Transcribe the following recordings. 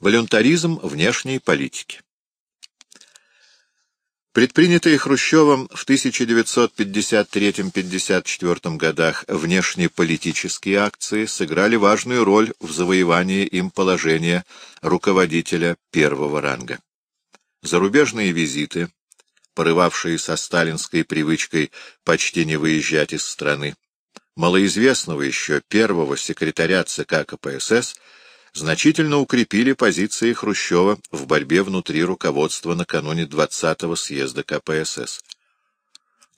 Волюнтаризм внешней политики Предпринятые Хрущевым в 1953-54 годах внешнеполитические акции сыграли важную роль в завоевании им положения руководителя первого ранга. Зарубежные визиты, порывавшие со сталинской привычкой почти не выезжать из страны, малоизвестного еще первого секретаря ЦК КПСС значительно укрепили позиции Хрущева в борьбе внутри руководства накануне 20-го съезда КПСС.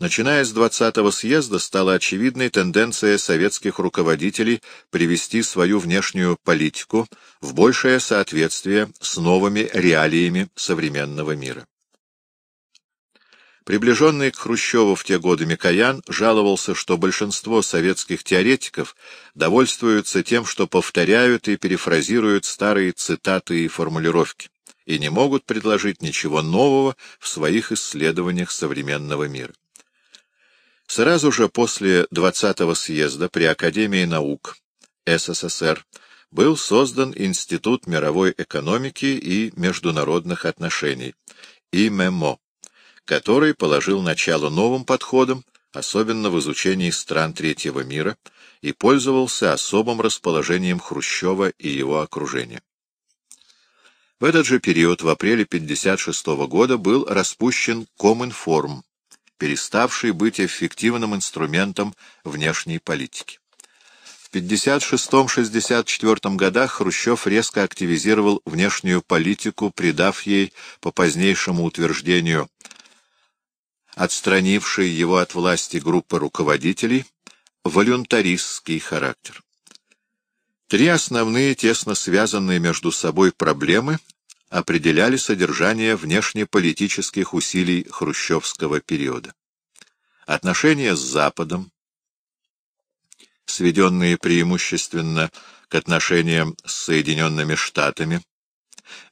Начиная с 20-го съезда стала очевидной тенденция советских руководителей привести свою внешнюю политику в большее соответствие с новыми реалиями современного мира. Приближенный к Хрущеву в те годы Микоян жаловался, что большинство советских теоретиков довольствуются тем, что повторяют и перефразируют старые цитаты и формулировки, и не могут предложить ничего нового в своих исследованиях современного мира. Сразу же после 20-го съезда при Академии наук СССР был создан Институт мировой экономики и международных отношений, ИМЭМО, который положил начало новым подходам, особенно в изучении стран третьего мира, и пользовался особым расположением Хрущева и его окружения. В этот же период, в апреле 1956 года, был распущен Коминформ, переставший быть эффективным инструментом внешней политики. В 1956-1964 годах Хрущев резко активизировал внешнюю политику, придав ей, по позднейшему утверждению отстранившей его от власти группы руководителей, волюнтаристский характер. Три основные, тесно связанные между собой проблемы определяли содержание внешнеполитических усилий хрущевского периода. Отношения с Западом, сведенные преимущественно к отношениям с Соединенными Штатами,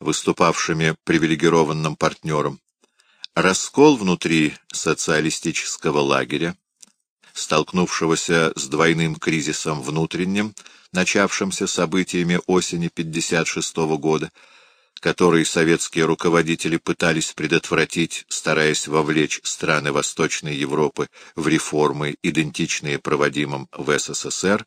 выступавшими привилегированным партнером, Раскол внутри социалистического лагеря, столкнувшегося с двойным кризисом внутренним, начавшимся событиями осени 1956 года, который советские руководители пытались предотвратить, стараясь вовлечь страны Восточной Европы в реформы, идентичные проводимым в СССР,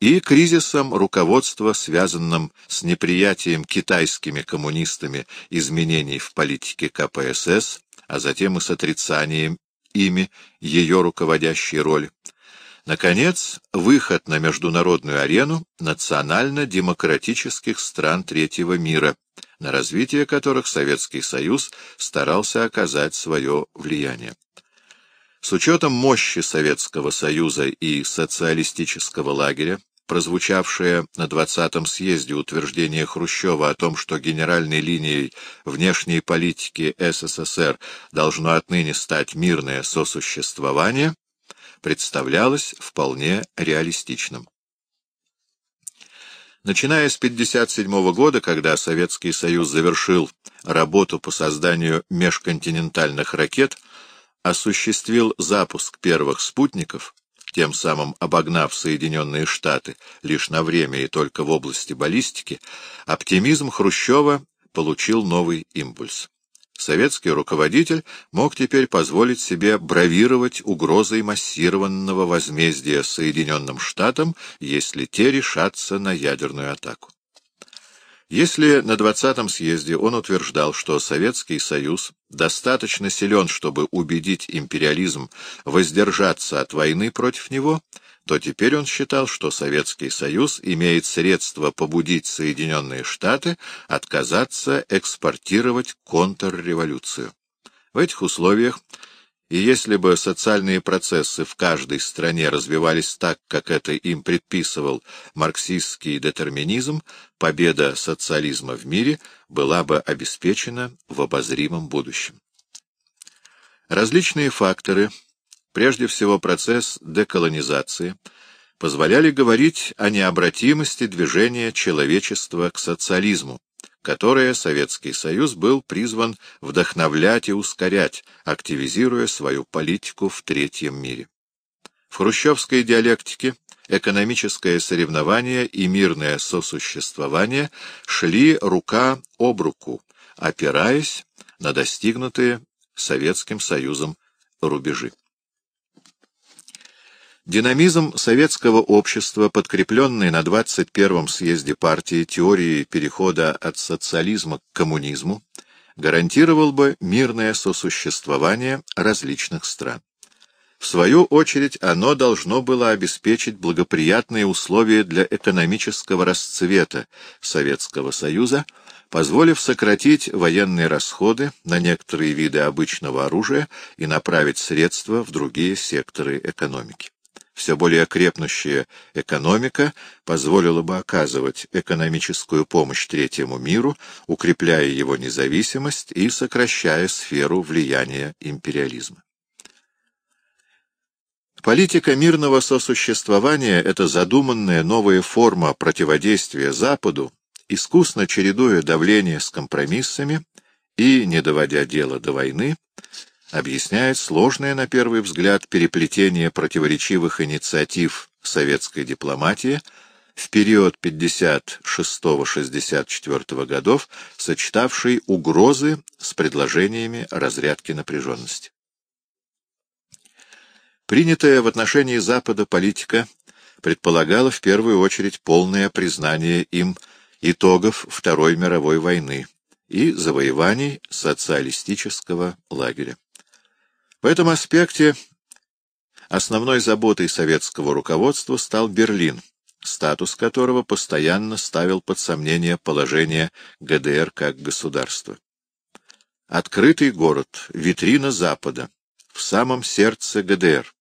и кризисом руководства, связанным с неприятием китайскими коммунистами изменений в политике КПСС, а затем и с отрицанием ими ее руководящей роли. Наконец, выход на международную арену национально-демократических стран третьего мира, на развитие которых Советский Союз старался оказать свое влияние. С учетом мощи Советского Союза и социалистического лагеря, прозвучавшее на 20-м съезде утверждение Хрущева о том, что генеральной линией внешней политики СССР должно отныне стать мирное сосуществование, представлялось вполне реалистичным. Начиная с 1957 года, когда Советский Союз завершил работу по созданию межконтинентальных ракет, осуществил запуск первых спутников, тем самым обогнав Соединенные Штаты лишь на время и только в области баллистики, оптимизм Хрущева получил новый импульс. Советский руководитель мог теперь позволить себе бравировать угрозой массированного возмездия Соединенным Штатам, если те решатся на ядерную атаку. Если на 20-м съезде он утверждал, что Советский Союз достаточно силен, чтобы убедить империализм воздержаться от войны против него, то теперь он считал, что Советский Союз имеет средства побудить Соединенные Штаты отказаться экспортировать контрреволюцию. В этих условиях и если бы социальные процессы в каждой стране развивались так, как это им предписывал марксистский детерминизм, победа социализма в мире была бы обеспечена в обозримом будущем. Различные факторы, прежде всего процесс деколонизации, позволяли говорить о необратимости движения человечества к социализму, которое Советский Союз был призван вдохновлять и ускорять, активизируя свою политику в третьем мире. В хрущевской диалектике экономическое соревнование и мирное сосуществование шли рука об руку, опираясь на достигнутые Советским Союзом рубежи. Динамизм советского общества, подкрепленный на 21-м съезде партии теорией перехода от социализма к коммунизму, гарантировал бы мирное сосуществование различных стран. В свою очередь, оно должно было обеспечить благоприятные условия для экономического расцвета Советского Союза, позволив сократить военные расходы на некоторые виды обычного оружия и направить средства в другие секторы экономики. Все более крепнущая экономика позволила бы оказывать экономическую помощь третьему миру, укрепляя его независимость и сокращая сферу влияния империализма. Политика мирного сосуществования — это задуманная новая форма противодействия Западу, искусно чередуя давление с компромиссами и, не доводя дело до войны, объясняет сложное, на первый взгляд, переплетение противоречивых инициатив советской дипломатии в период 56-64 годов, сочетавший угрозы с предложениями разрядки напряженности. Принятая в отношении Запада политика предполагала в первую очередь полное признание им итогов Второй мировой войны и завоеваний социалистического лагеря. В этом аспекте основной заботой советского руководства стал Берлин, статус которого постоянно ставил под сомнение положение ГДР как государства. Открытый город, витрина Запада, в самом сердце ГДР.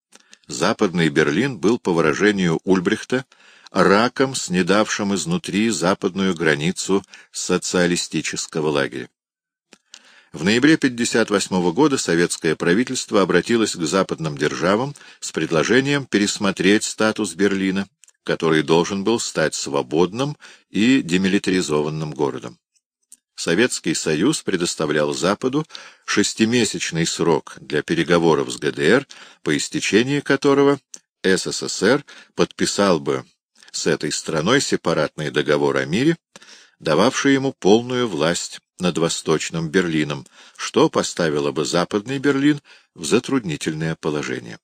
Западный Берлин был, по выражению Ульбрихта, раком, снедавшим изнутри западную границу социалистического лагеря. В ноябре 1958 года советское правительство обратилось к западным державам с предложением пересмотреть статус Берлина, который должен был стать свободным и демилитаризованным городом. Советский Союз предоставлял Западу шестимесячный срок для переговоров с ГДР, по истечении которого СССР подписал бы с этой страной сепаратный договор о мире, дававший ему полную власть над Восточным Берлином, что поставило бы Западный Берлин в затруднительное положение.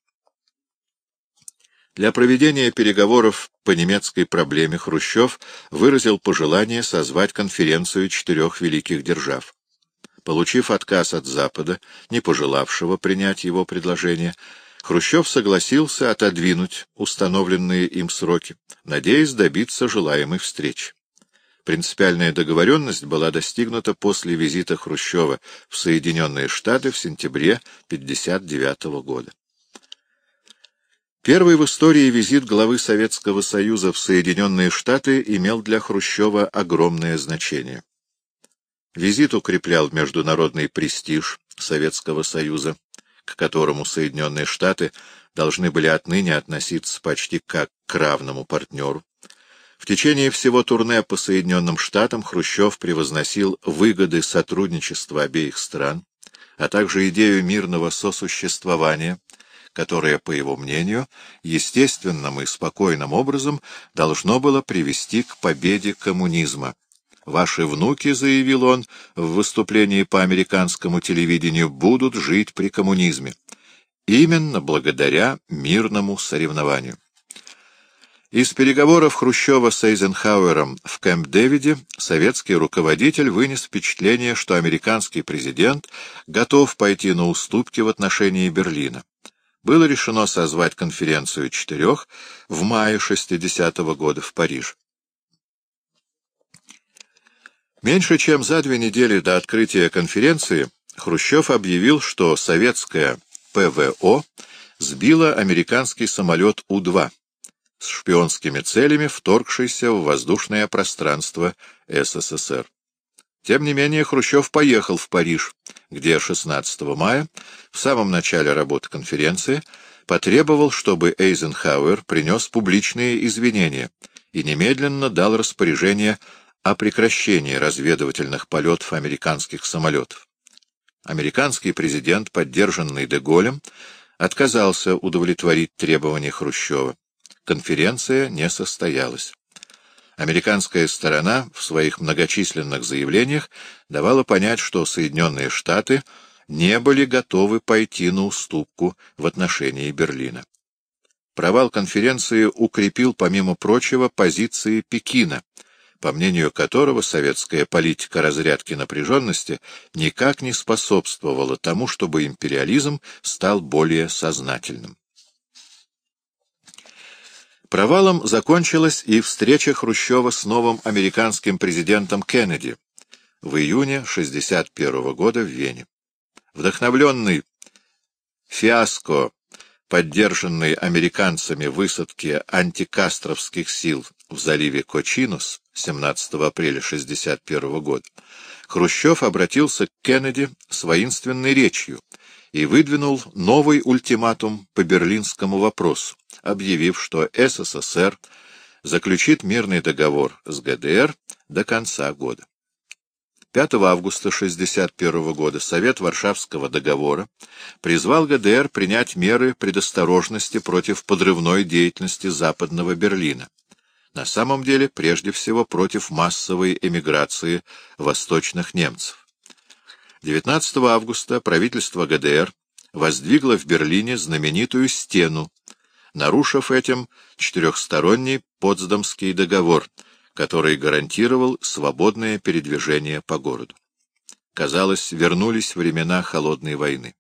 Для проведения переговоров по немецкой проблеме Хрущев выразил пожелание созвать конференцию четырех великих держав. Получив отказ от Запада, не пожелавшего принять его предложение, Хрущев согласился отодвинуть установленные им сроки, надеясь добиться желаемой встречи. Принципиальная договоренность была достигнута после визита Хрущева в Соединенные Штаты в сентябре 1959 года. Первый в истории визит главы Советского Союза в Соединенные Штаты имел для Хрущева огромное значение. Визит укреплял международный престиж Советского Союза, к которому Соединенные Штаты должны были отныне относиться почти как к равному партнеру. В течение всего турне по Соединенным Штатам Хрущев превозносил выгоды сотрудничества обеих стран, а также идею мирного сосуществования – которое, по его мнению, естественным и спокойным образом должно было привести к победе коммунизма. «Ваши внуки, — заявил он в выступлении по американскому телевидению, — будут жить при коммунизме. Именно благодаря мирному соревнованию». Из переговоров Хрущева с Эйзенхауэром в Кэмп-Дэвиде советский руководитель вынес впечатление, что американский президент готов пойти на уступки в отношении Берлина было решено созвать конференцию четырех в мае 60 -го года в Париж. Меньше чем за две недели до открытия конференции Хрущев объявил, что советская ПВО сбила американский самолет У-2 с шпионскими целями, вторгшийся в воздушное пространство СССР. Тем не менее, Хрущев поехал в Париж, где 16 мая, в самом начале работы конференции, потребовал, чтобы Эйзенхауэр принес публичные извинения и немедленно дал распоряжение о прекращении разведывательных полетов американских самолетов. Американский президент, поддержанный Деголем, отказался удовлетворить требования Хрущева. Конференция не состоялась. Американская сторона в своих многочисленных заявлениях давала понять, что Соединенные Штаты не были готовы пойти на уступку в отношении Берлина. Провал конференции укрепил, помимо прочего, позиции Пекина, по мнению которого советская политика разрядки напряженности никак не способствовала тому, чтобы империализм стал более сознательным. Провалом закончилась и встреча Хрущева с новым американским президентом Кеннеди в июне 1961 года в Вене. Вдохновленный фиаско, поддержанной американцами высадки антикастровских сил в заливе Кочинус 17 апреля 1961 года, Хрущев обратился к Кеннеди с воинственной речью и выдвинул новый ультиматум по берлинскому вопросу, объявив, что СССР заключит мирный договор с ГДР до конца года. 5 августа 1961 года Совет Варшавского договора призвал ГДР принять меры предосторожности против подрывной деятельности Западного Берлина. На самом деле, прежде всего, против массовой эмиграции восточных немцев. 19 августа правительство ГДР воздвигло в Берлине знаменитую стену, нарушив этим четырехсторонний Потсдамский договор — который гарантировал свободное передвижение по городу. Казалось, вернулись времена Холодной войны.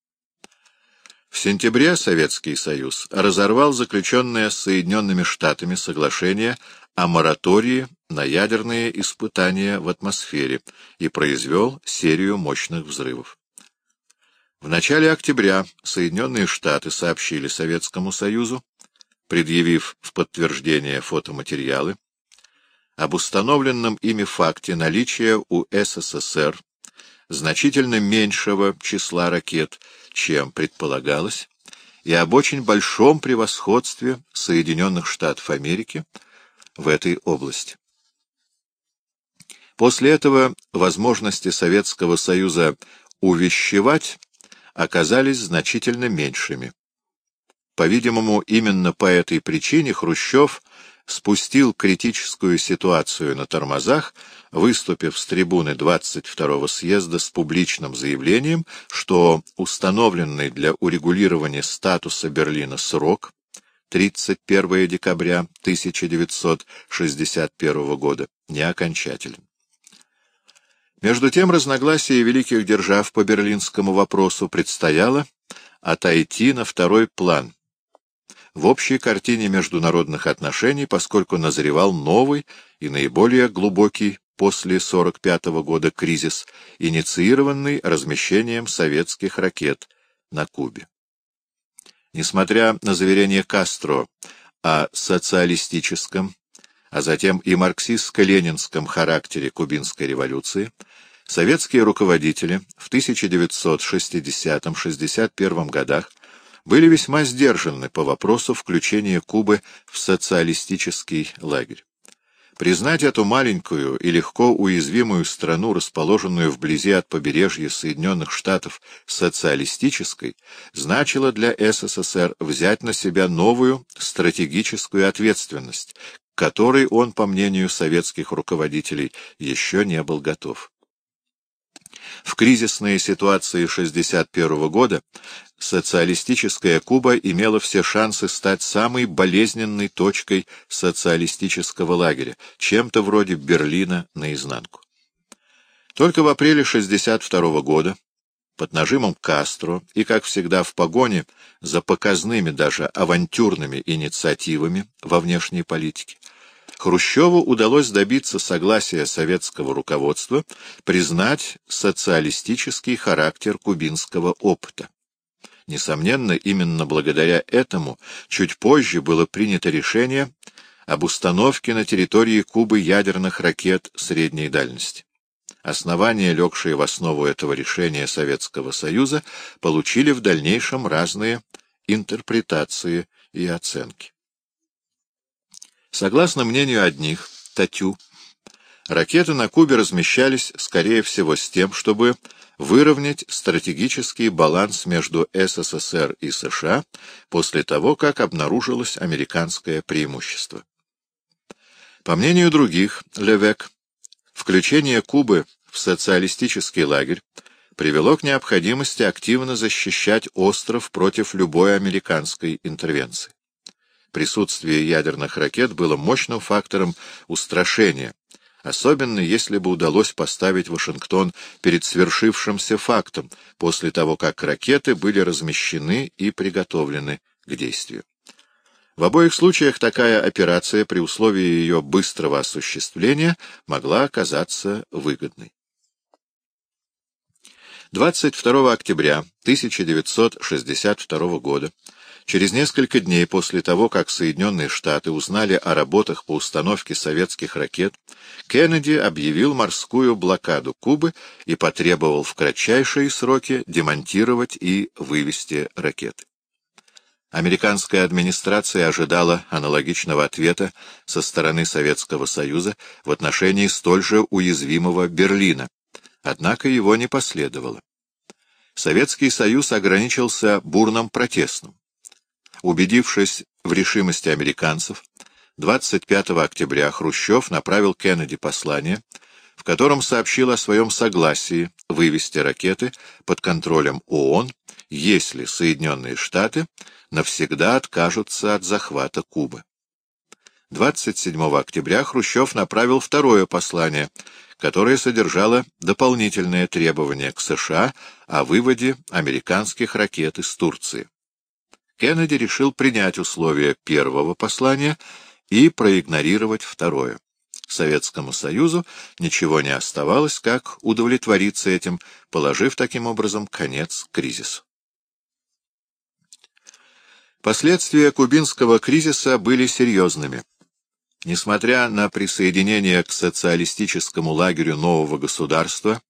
В сентябре Советский Союз разорвал заключенное с Соединенными Штатами соглашение о моратории на ядерные испытания в атмосфере и произвел серию мощных взрывов. В начале октября Соединенные Штаты сообщили Советскому Союзу, предъявив в подтверждение фотоматериалы, об установленном ими факте наличия у СССР значительно меньшего числа ракет, чем предполагалось, и об очень большом превосходстве Соединенных Штатов Америки в этой области. После этого возможности Советского Союза увещевать оказались значительно меньшими. По-видимому, именно по этой причине Хрущев – спустил критическую ситуацию на тормозах, выступив с трибуны 22-го съезда с публичным заявлением, что установленный для урегулирования статуса Берлина срок 31 декабря 1961 года не окончателен. Между тем разногласие великих держав по берлинскому вопросу предстояло отойти на второй план, в общей картине международных отношений, поскольку назревал новый и наиболее глубокий после 1945 года кризис, инициированный размещением советских ракет на Кубе. Несмотря на заверение Кастро о социалистическом, а затем и марксистско-ленинском характере кубинской революции, советские руководители в 1960-61 годах были весьма сдержаны по вопросу включения Кубы в социалистический лагерь. Признать эту маленькую и легко уязвимую страну, расположенную вблизи от побережья Соединенных Штатов, социалистической, значило для СССР взять на себя новую стратегическую ответственность, к которой он, по мнению советских руководителей, еще не был готов. В кризисные ситуации 1961 года социалистическая Куба имела все шансы стать самой болезненной точкой социалистического лагеря, чем-то вроде Берлина наизнанку. Только в апреле 1962 года под нажимом Кастро и, как всегда, в погоне за показными даже авантюрными инициативами во внешней политике, Хрущеву удалось добиться согласия советского руководства признать социалистический характер кубинского опыта. Несомненно, именно благодаря этому чуть позже было принято решение об установке на территории Кубы ядерных ракет средней дальности. Основания, легшие в основу этого решения Советского Союза, получили в дальнейшем разные интерпретации и оценки. Согласно мнению одних, Татю, Ракеты на Кубе размещались, скорее всего, с тем, чтобы выровнять стратегический баланс между СССР и США после того, как обнаружилось американское преимущество. По мнению других, Левек, включение Кубы в социалистический лагерь привело к необходимости активно защищать остров против любой американской интервенции. Присутствие ядерных ракет было мощным фактором устрашения, особенно если бы удалось поставить Вашингтон перед свершившимся фактом после того, как ракеты были размещены и приготовлены к действию. В обоих случаях такая операция при условии ее быстрого осуществления могла оказаться выгодной. 22 октября 1962 года, через несколько дней после того, как Соединенные Штаты узнали о работах по установке советских ракет, Кеннеди объявил морскую блокаду Кубы и потребовал в кратчайшие сроки демонтировать и вывести ракеты. Американская администрация ожидала аналогичного ответа со стороны Советского Союза в отношении столь же уязвимого Берлина, Однако его не последовало. Советский Союз ограничился бурным протестом. Убедившись в решимости американцев, 25 октября Хрущев направил Кеннеди послание, в котором сообщил о своем согласии вывести ракеты под контролем ООН, если Соединенные Штаты навсегда откажутся от захвата Кубы. 27 октября Хрущев направил второе послание, которое содержало дополнительное требование к США о выводе американских ракет из Турции. Кеннеди решил принять условия первого послания и проигнорировать второе. Советскому Союзу ничего не оставалось, как удовлетвориться этим, положив таким образом конец кризису. Последствия кубинского кризиса были серьезными. Несмотря на присоединение к социалистическому лагерю нового государства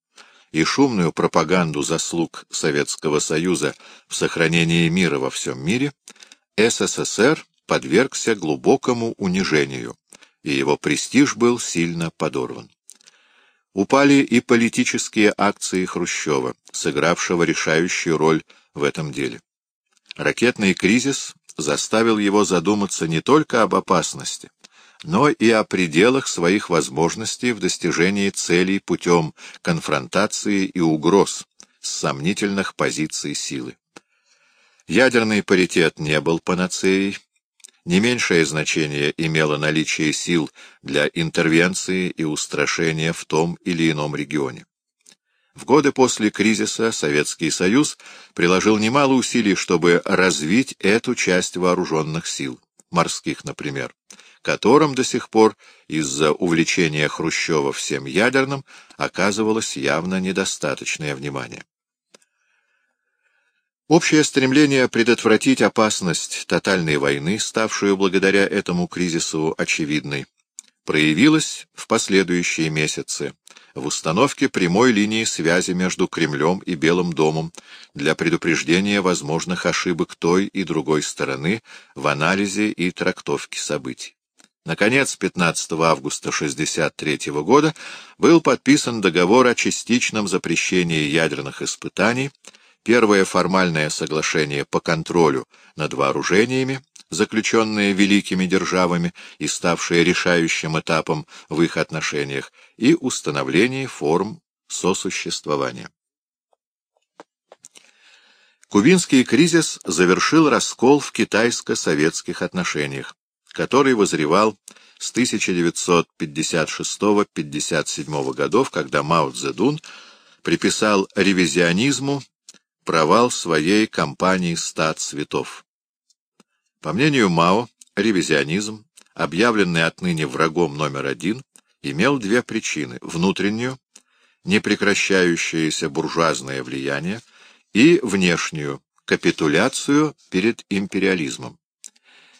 и шумную пропаганду заслуг Советского Союза в сохранении мира во всем мире, СССР подвергся глубокому унижению, и его престиж был сильно подорван. Упали и политические акции Хрущева, сыгравшего решающую роль в этом деле. Ракетный кризис заставил его задуматься не только об опасности, но и о пределах своих возможностей в достижении целей путем конфронтации и угроз с сомнительных позиций силы. Ядерный паритет не был панацеей, не меньшее значение имело наличие сил для интервенции и устрашения в том или ином регионе. В годы после кризиса Советский Союз приложил немало усилий, чтобы развить эту часть вооруженных сил, морских, например, которым до сих пор из-за увлечения Хрущева всем ядерным оказывалось явно недостаточное внимание. Общее стремление предотвратить опасность тотальной войны, ставшую благодаря этому кризису очевидной, проявилось в последующие месяцы в установке прямой линии связи между Кремлем и Белым домом для предупреждения возможных ошибок той и другой стороны в анализе и трактовке событий. Наконец, 15 августа 1963 года был подписан договор о частичном запрещении ядерных испытаний, первое формальное соглашение по контролю над вооружениями, заключенное великими державами и ставшее решающим этапом в их отношениях, и установление форм сосуществования. Кубинский кризис завершил раскол в китайско-советских отношениях который возревал с 1956-57 годов, когда Мао Цзэдун приписал ревизионизму провал своей кампании «Ста цветов». По мнению Мао, ревизионизм, объявленный отныне врагом номер один, имел две причины — внутреннюю, непрекращающееся буржуазное влияние, и внешнюю, капитуляцию перед империализмом.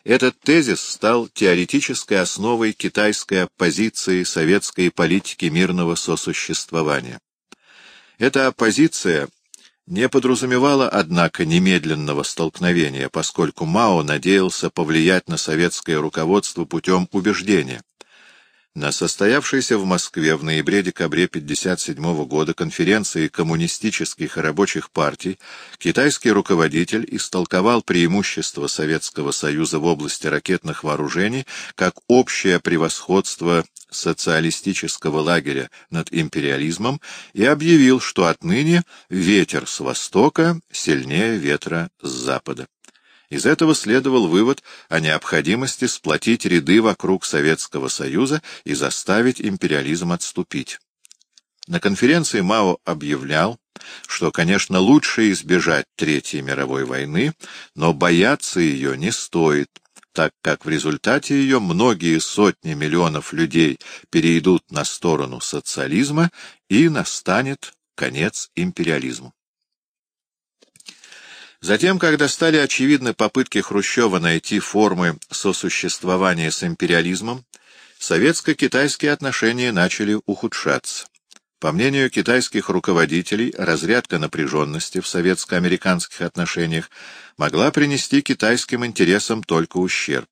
Этот тезис стал теоретической основой китайской оппозиции советской политики мирного сосуществования. Эта оппозиция не подразумевала, однако, немедленного столкновения, поскольку Мао надеялся повлиять на советское руководство путем убеждения. На состоявшейся в Москве в ноябре-декабре 1957 года конференции коммунистических и рабочих партий китайский руководитель истолковал преимущество Советского Союза в области ракетных вооружений как общее превосходство социалистического лагеря над империализмом и объявил, что отныне ветер с востока сильнее ветра с запада. Из этого следовал вывод о необходимости сплотить ряды вокруг Советского Союза и заставить империализм отступить. На конференции Мао объявлял, что, конечно, лучше избежать Третьей мировой войны, но бояться ее не стоит, так как в результате ее многие сотни миллионов людей перейдут на сторону социализма и настанет конец империализму. Затем, когда стали очевидны попытки Хрущева найти формы сосуществования с империализмом, советско-китайские отношения начали ухудшаться. По мнению китайских руководителей, разрядка напряженности в советско-американских отношениях могла принести китайским интересам только ущерб.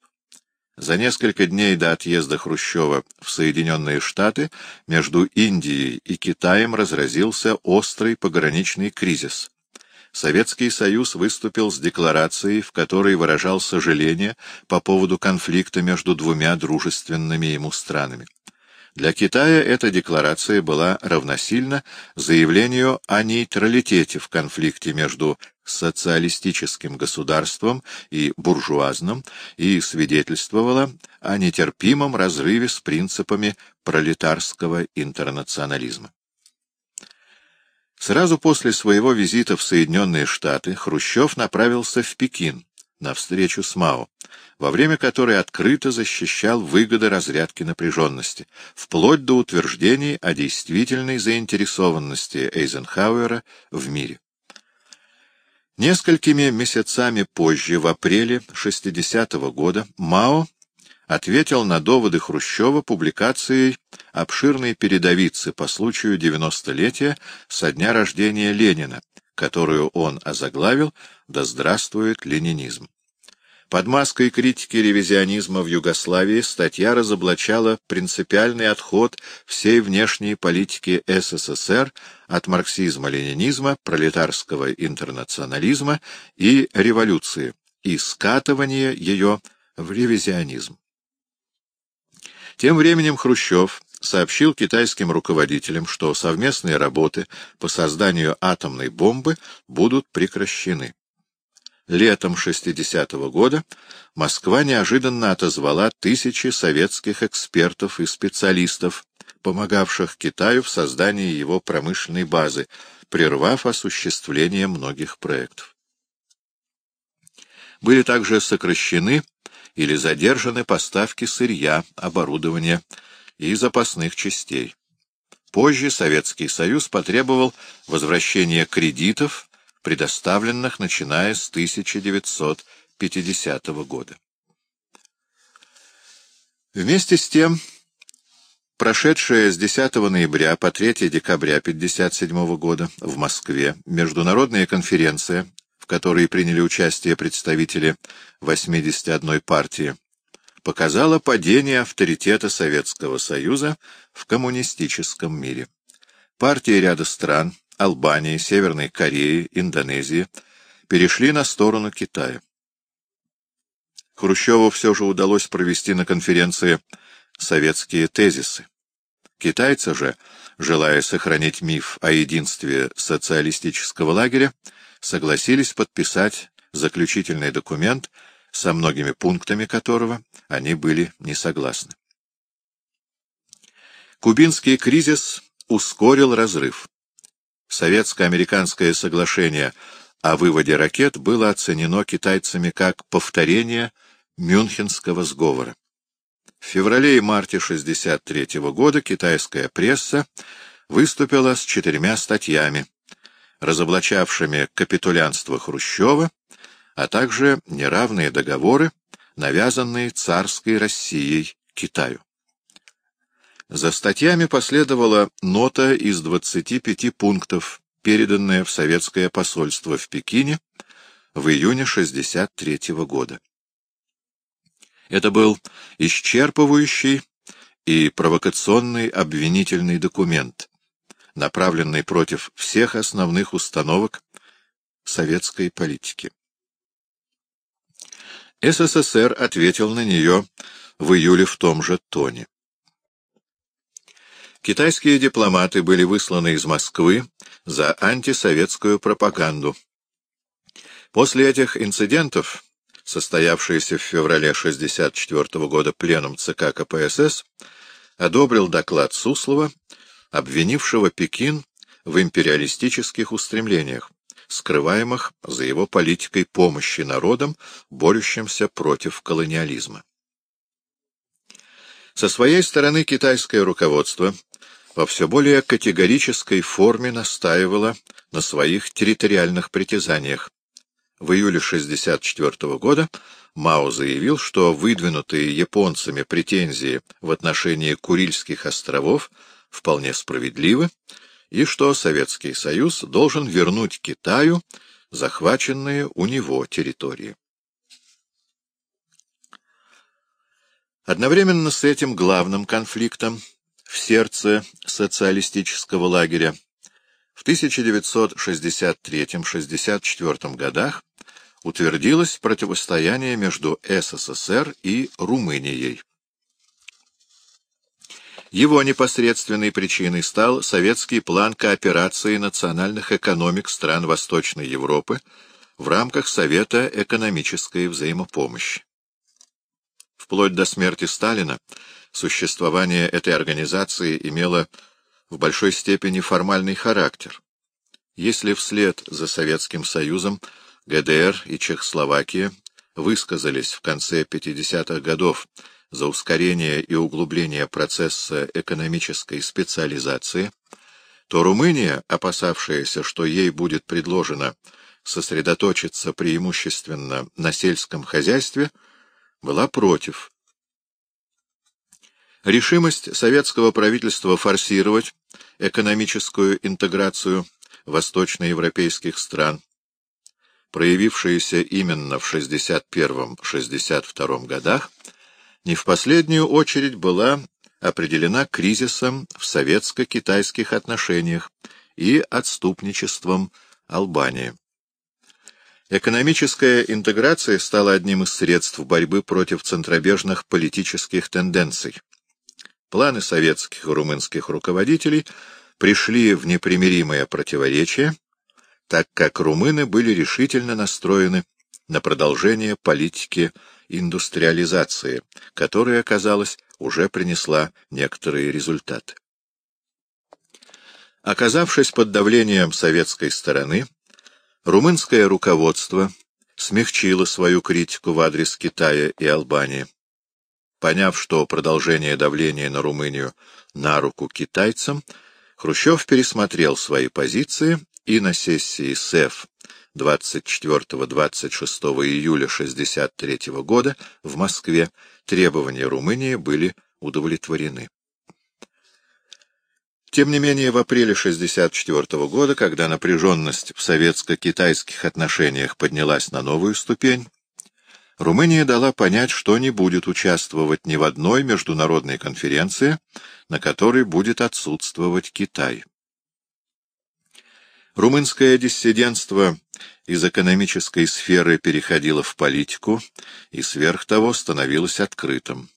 За несколько дней до отъезда Хрущева в Соединенные Штаты между Индией и Китаем разразился острый пограничный кризис. Советский Союз выступил с декларацией, в которой выражал сожаление по поводу конфликта между двумя дружественными ему странами. Для Китая эта декларация была равносильна заявлению о нейтралитете в конфликте между социалистическим государством и буржуазным и свидетельствовала о нетерпимом разрыве с принципами пролетарского интернационализма. Сразу после своего визита в Соединенные Штаты Хрущев направился в Пекин на встречу с Мао, во время которой открыто защищал выгоды разрядки напряженности, вплоть до утверждений о действительной заинтересованности Эйзенхауэра в мире. Несколькими месяцами позже, в апреле 60 -го года, Мао ответил на доводы Хрущева публикацией обширной передовицы по случаю 90-летия со дня рождения Ленина, которую он озаглавил «Да здравствует ленинизм». Под маской критики ревизионизма в Югославии статья разоблачала принципиальный отход всей внешней политики СССР от марксизма-ленинизма, пролетарского интернационализма и революции и скатывание ее в ревизионизм. Тем временем Хрущев сообщил китайским руководителям, что совместные работы по созданию атомной бомбы будут прекращены. Летом 60-го года Москва неожиданно отозвала тысячи советских экспертов и специалистов, помогавших Китаю в создании его промышленной базы, прервав осуществление многих проектов. Были также сокращены или задержаны поставки сырья, оборудования и запасных частей. Позже Советский Союз потребовал возвращения кредитов, предоставленных начиная с 1950 года. Вместе с тем, прошедшая с 10 ноября по 3 декабря 1957 года в Москве международная конференция в которой приняли участие представители 81 партии, показала падение авторитета Советского Союза в коммунистическом мире. Партии ряда стран — Албании, Северной Кореи, Индонезии — перешли на сторону Китая. Хрущеву все же удалось провести на конференции советские тезисы. Китайцы же, желая сохранить миф о единстве социалистического лагеря, согласились подписать заключительный документ, со многими пунктами которого они были не согласны. Кубинский кризис ускорил разрыв. Советско-американское соглашение о выводе ракет было оценено китайцами как повторение Мюнхенского сговора. В феврале и марте 1963 года китайская пресса выступила с четырьмя статьями, разоблачавшими капитулянство Хрущева, а также неравные договоры, навязанные царской Россией Китаю. За статьями последовала нота из 25 пунктов, переданная в советское посольство в Пекине в июне 1963 года. Это был исчерпывающий и провокационный обвинительный документ, направленный против всех основных установок советской политики. СССР ответил на нее в июле в том же тоне. Китайские дипломаты были высланы из Москвы за антисоветскую пропаганду. После этих инцидентов, состоявшийся в феврале 1964 года пленум ЦК КПСС, одобрил доклад Суслова, обвинившего Пекин в империалистических устремлениях, скрываемых за его политикой помощи народам, борющимся против колониализма. Со своей стороны китайское руководство во все более категорической форме настаивало на своих территориальных притязаниях. В июле 1964 года Мао заявил, что выдвинутые японцами претензии в отношении Курильских островов вполне справедливы, и что Советский Союз должен вернуть Китаю захваченные у него территории. Одновременно с этим главным конфликтом в сердце социалистического лагеря в 1963-64 годах утвердилось противостояние между СССР и Румынией. Его непосредственной причиной стал советский план кооперации национальных экономик стран Восточной Европы в рамках Совета экономической взаимопомощи. Вплоть до смерти Сталина существование этой организации имело в большой степени формальный характер. Если вслед за Советским Союзом ГДР и Чехословакия высказались в конце 50-х годов за ускорение и углубление процесса экономической специализации, то Румыния, опасавшаяся, что ей будет предложено сосредоточиться преимущественно на сельском хозяйстве, была против. Решимость советского правительства форсировать экономическую интеграцию восточноевропейских стран, проявившаяся именно в 61-62 годах, не в последнюю очередь была определена кризисом в советско-китайских отношениях и отступничеством Албании. Экономическая интеграция стала одним из средств борьбы против центробежных политических тенденций. Планы советских и румынских руководителей пришли в непримиримое противоречие, так как румыны были решительно настроены на продолжение политики индустриализации, которая, казалось, уже принесла некоторые результаты. Оказавшись под давлением советской стороны, румынское руководство смягчило свою критику в адрес Китая и Албании. Поняв, что продолжение давления на Румынию на руку китайцам, Хрущев пересмотрел свои позиции и на сессии СЭФ 24-26 июля 1963 года в Москве требования Румынии были удовлетворены. Тем не менее, в апреле 1964 года, когда напряженность в советско-китайских отношениях поднялась на новую ступень, Румыния дала понять, что не будет участвовать ни в одной международной конференции, на которой будет отсутствовать Китай. Румынское диссидентство из экономической сферы переходило в политику и сверх того становилось открытым.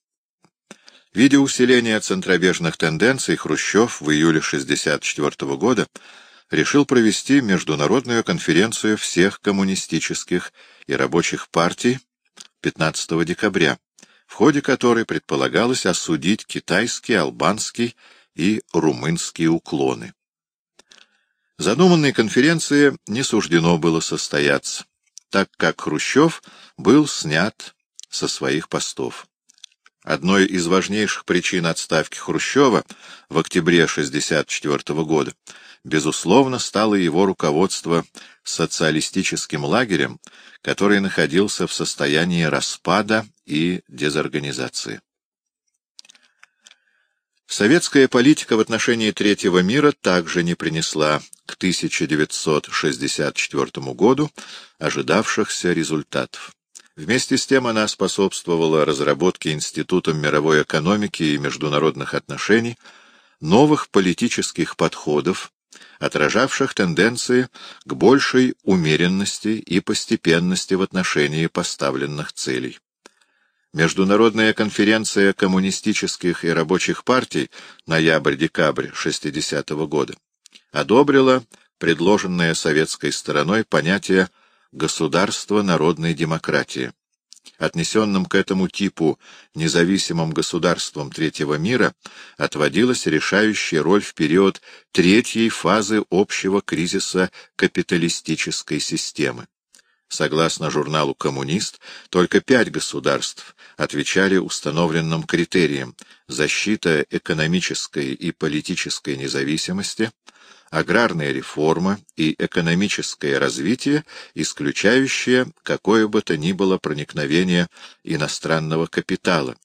Видя усиление центробежных тенденций, Хрущев в июле 1964 года решил провести международную конференцию всех коммунистических и рабочих партий 15 декабря, в ходе которой предполагалось осудить китайский, албанский и румынский уклоны. Задуманной конференции не суждено было состояться, так как Хрущев был снят со своих постов. Одной из важнейших причин отставки Хрущева в октябре 1964 года, безусловно, стало его руководство социалистическим лагерем, который находился в состоянии распада и дезорганизации. Советская политика в отношении Третьего мира также не принесла к 1964 году ожидавшихся результатов. Вместе с тем она способствовала разработке Институтом мировой экономики и международных отношений новых политических подходов, отражавших тенденции к большей умеренности и постепенности в отношении поставленных целей. Международная конференция коммунистических и рабочих партий ноябрь-декабрь 60 -го года одобрила предложенное советской стороной понятие «государство народной демократии». Отнесенным к этому типу независимым государствам третьего мира отводилась решающая роль в период третьей фазы общего кризиса капиталистической системы. Согласно журналу «Коммунист», только пять государств отвечали установленным критериям защита экономической и политической независимости, аграрная реформа и экономическое развитие, исключающее какое бы то ни было проникновение иностранного капитала,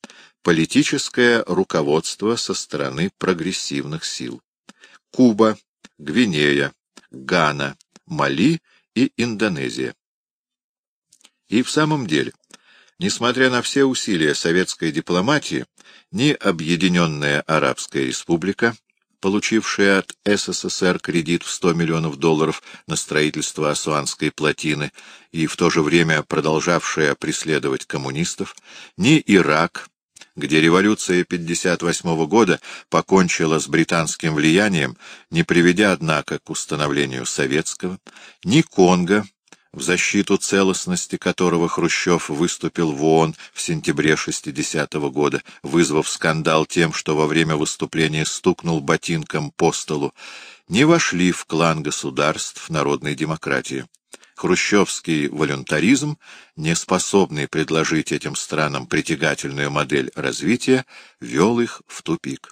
политическое руководство со стороны прогрессивных сил. Куба, Гвинея, Гана, Мали и Индонезия. И в самом деле, несмотря на все усилия советской дипломатии, ни Объединенная Арабская Республика, получившая от СССР кредит в 100 миллионов долларов на строительство Асуанской плотины и в то же время продолжавшая преследовать коммунистов, ни Ирак, где революция 58 года покончила с британским влиянием, не приведя, однако, к установлению советского, ни Конго, в защиту целостности которого Хрущев выступил в ООН в сентябре 60 -го года, вызвав скандал тем, что во время выступления стукнул ботинком по столу, не вошли в клан государств народной демократии. Хрущевский волюнтаризм, не способный предложить этим странам притягательную модель развития, вел их в тупик.